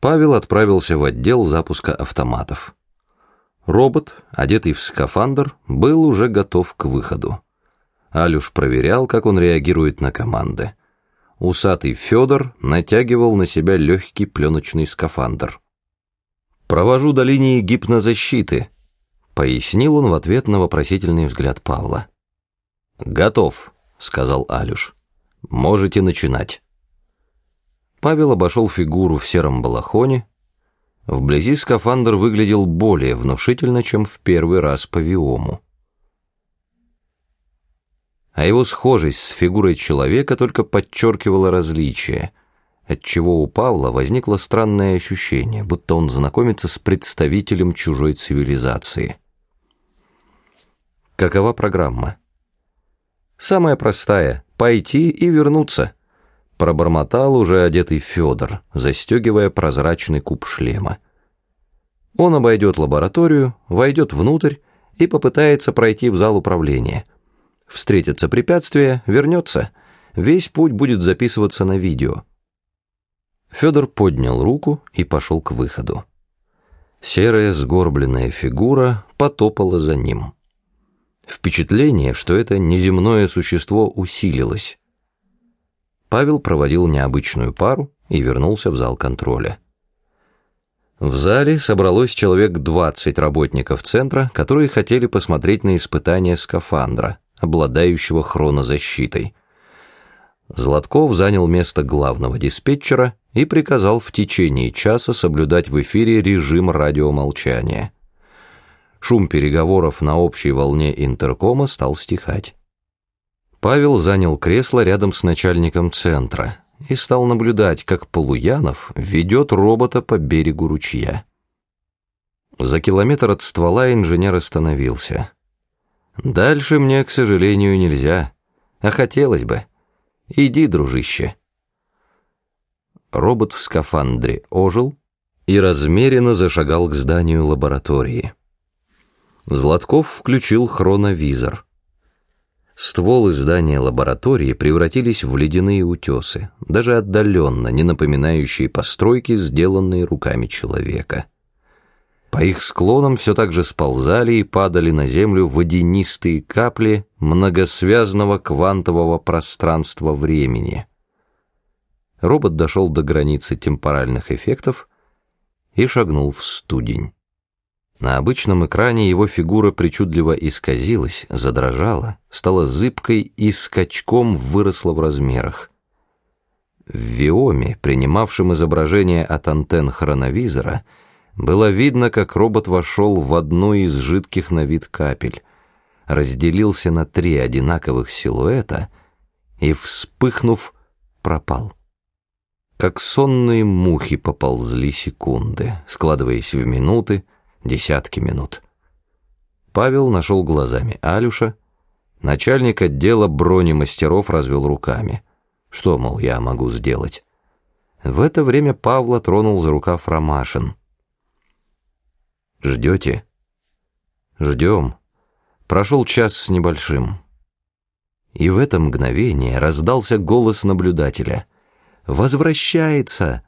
Павел отправился в отдел запуска автоматов. Робот, одетый в скафандр, был уже готов к выходу. Алюш проверял, как он реагирует на команды. Усатый Федор натягивал на себя легкий пленочный скафандр. «Провожу до линии гипнозащиты», — пояснил он в ответ на вопросительный взгляд Павла. «Готов», — сказал Алюш. «Можете начинать». Павел обошел фигуру в сером балахоне. Вблизи скафандр выглядел более внушительно, чем в первый раз по виому. А его схожесть с фигурой человека только подчеркивала различие, отчего у Павла возникло странное ощущение, будто он знакомится с представителем чужой цивилизации. Какова программа? Самая простая — пойти и вернуться — пробормотал уже одетый Федор, застегивая прозрачный куб шлема. Он обойдет лабораторию, войдет внутрь и попытается пройти в зал управления. Встретится препятствие, вернется. Весь путь будет записываться на видео. Федор поднял руку и пошел к выходу. Серая сгорбленная фигура потопала за ним. Впечатление, что это неземное существо усилилось. Павел проводил необычную пару и вернулся в зал контроля. В зале собралось человек 20 работников центра, которые хотели посмотреть на испытание скафандра, обладающего хронозащитой. Златков занял место главного диспетчера и приказал в течение часа соблюдать в эфире режим радиомолчания. Шум переговоров на общей волне интеркома стал стихать. Павел занял кресло рядом с начальником центра и стал наблюдать, как Полуянов ведет робота по берегу ручья. За километр от ствола инженер остановился. «Дальше мне, к сожалению, нельзя, а хотелось бы. Иди, дружище». Робот в скафандре ожил и размеренно зашагал к зданию лаборатории. Златков включил хроновизор — Стволы здания лаборатории превратились в ледяные утесы, даже отдаленно не напоминающие постройки, сделанные руками человека. По их склонам все так же сползали и падали на землю водянистые капли многосвязного квантового пространства времени. Робот дошел до границы темпоральных эффектов и шагнул в студень. На обычном экране его фигура причудливо исказилась, задрожала, стала зыбкой и скачком выросла в размерах. В Виоме, принимавшем изображение от антенн хроновизора, было видно, как робот вошел в одну из жидких на вид капель, разделился на три одинаковых силуэта и, вспыхнув, пропал. Как сонные мухи поползли секунды, складываясь в минуты, десятки минут. Павел нашел глазами Алюша. Начальник отдела бронемастеров развел руками. Что, мол, я могу сделать? В это время Павла тронул за рукав Ромашин. «Ждете?» «Ждем. Прошел час с небольшим». И в это мгновение раздался голос наблюдателя. «Возвращается!